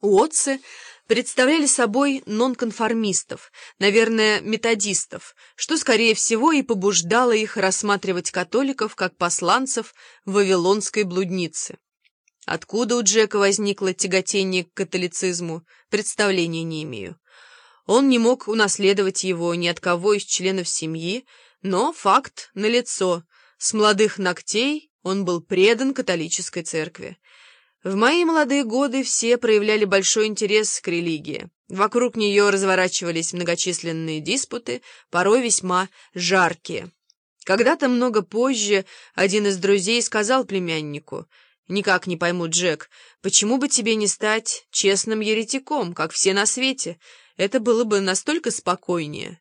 Уотсы представляли собой нонконформистов, наверное, методистов, что, скорее всего, и побуждало их рассматривать католиков как посланцев вавилонской блудницы. Откуда у Джека возникло тяготение к католицизму, представления не имею. Он не мог унаследовать его ни от кого из членов семьи, но факт налицо. С молодых ногтей он был предан католической церкви. В мои молодые годы все проявляли большой интерес к религии. Вокруг нее разворачивались многочисленные диспуты, порой весьма жаркие. Когда-то много позже один из друзей сказал племяннику, «Никак не пойму, Джек, почему бы тебе не стать честным еретиком, как все на свете? Это было бы настолько спокойнее».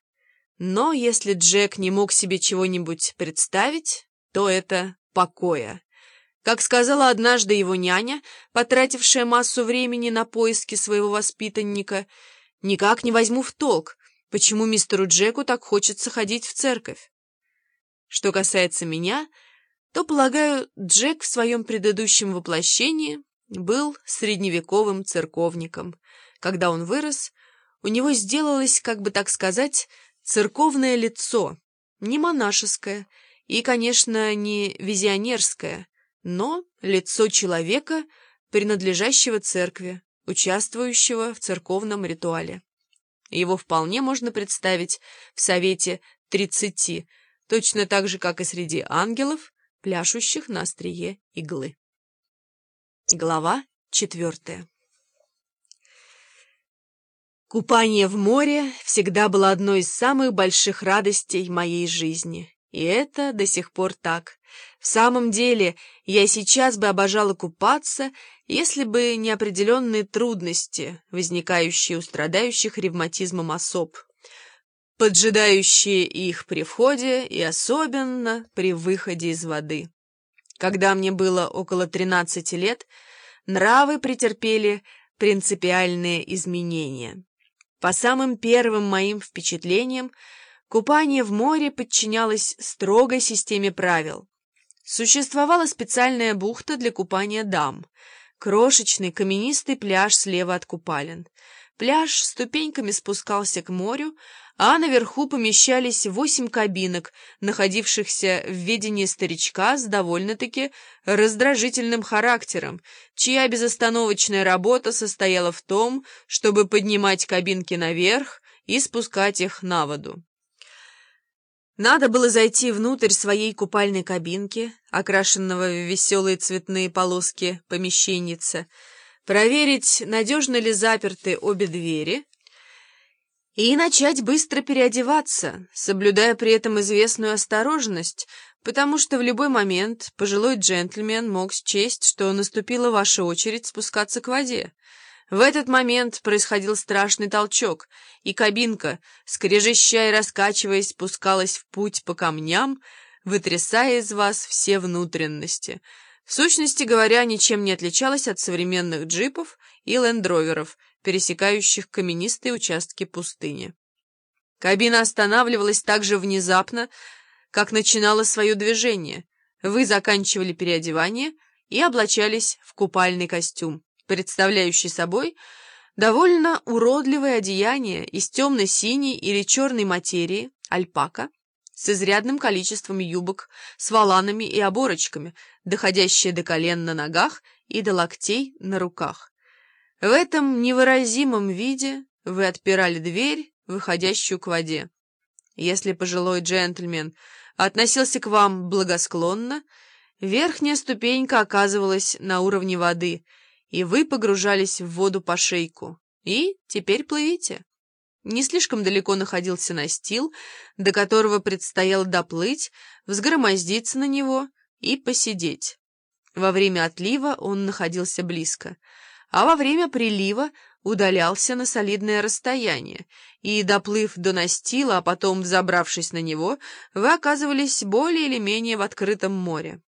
Но если Джек не мог себе чего-нибудь представить, то это покоя. Как сказала однажды его няня, потратившая массу времени на поиски своего воспитанника, «Никак не возьму в толк, почему мистеру Джеку так хочется ходить в церковь». Что касается меня, то, полагаю, Джек в своем предыдущем воплощении был средневековым церковником. Когда он вырос, у него сделалось, как бы так сказать, церковное лицо, не монашеское и, конечно, не визионерское, но лицо человека, принадлежащего церкви, участвующего в церковном ритуале. Его вполне можно представить в Совете Тридцати, точно так же, как и среди ангелов, пляшущих на острие иглы. Глава четвертая Купание в море всегда было одной из самых больших радостей моей жизни. И это до сих пор так. В самом деле, я сейчас бы обожала купаться, если бы не определенные трудности, возникающие у страдающих ревматизмом особ, поджидающие их при входе и особенно при выходе из воды. Когда мне было около 13 лет, нравы претерпели принципиальные изменения. По самым первым моим впечатлениям, купание в море подчинялось строгой системе правил. Существовала специальная бухта для купания дам. Крошечный каменистый пляж слева от купалин. Пляж ступеньками спускался к морю, а наверху помещались восемь кабинок, находившихся в ведении старичка с довольно-таки раздражительным характером, чья безостановочная работа состояла в том, чтобы поднимать кабинки наверх и спускать их на воду. Надо было зайти внутрь своей купальной кабинки, окрашенного в веселые цветные полоски помещенница, проверить, надежно ли заперты обе двери, и начать быстро переодеваться, соблюдая при этом известную осторожность, потому что в любой момент пожилой джентльмен мог счесть, что наступила ваша очередь спускаться к воде. В этот момент происходил страшный толчок, и кабинка, скрежеща и раскачиваясь, спускалась в путь по камням, вытрясая из вас все внутренности. В сущности говоря, ничем не отличалась от современных джипов и лендроверов, пересекающих каменистые участки пустыни. Кабина останавливалась так же внезапно, как начинала свое движение. Вы заканчивали переодевание и облачались в купальный костюм представляющий собой довольно уродливое одеяние из темно-синей или черной материи, альпака, с изрядным количеством юбок, с воланами и оборочками, доходящие до колен на ногах и до локтей на руках. В этом невыразимом виде вы отпирали дверь, выходящую к воде. Если пожилой джентльмен относился к вам благосклонно, верхняя ступенька оказывалась на уровне воды — и вы погружались в воду по шейку. И теперь плывите. Не слишком далеко находился настил, до которого предстояло доплыть, взгромоздиться на него и посидеть. Во время отлива он находился близко, а во время прилива удалялся на солидное расстояние, и, доплыв до настила, а потом взобравшись на него, вы оказывались более или менее в открытом море.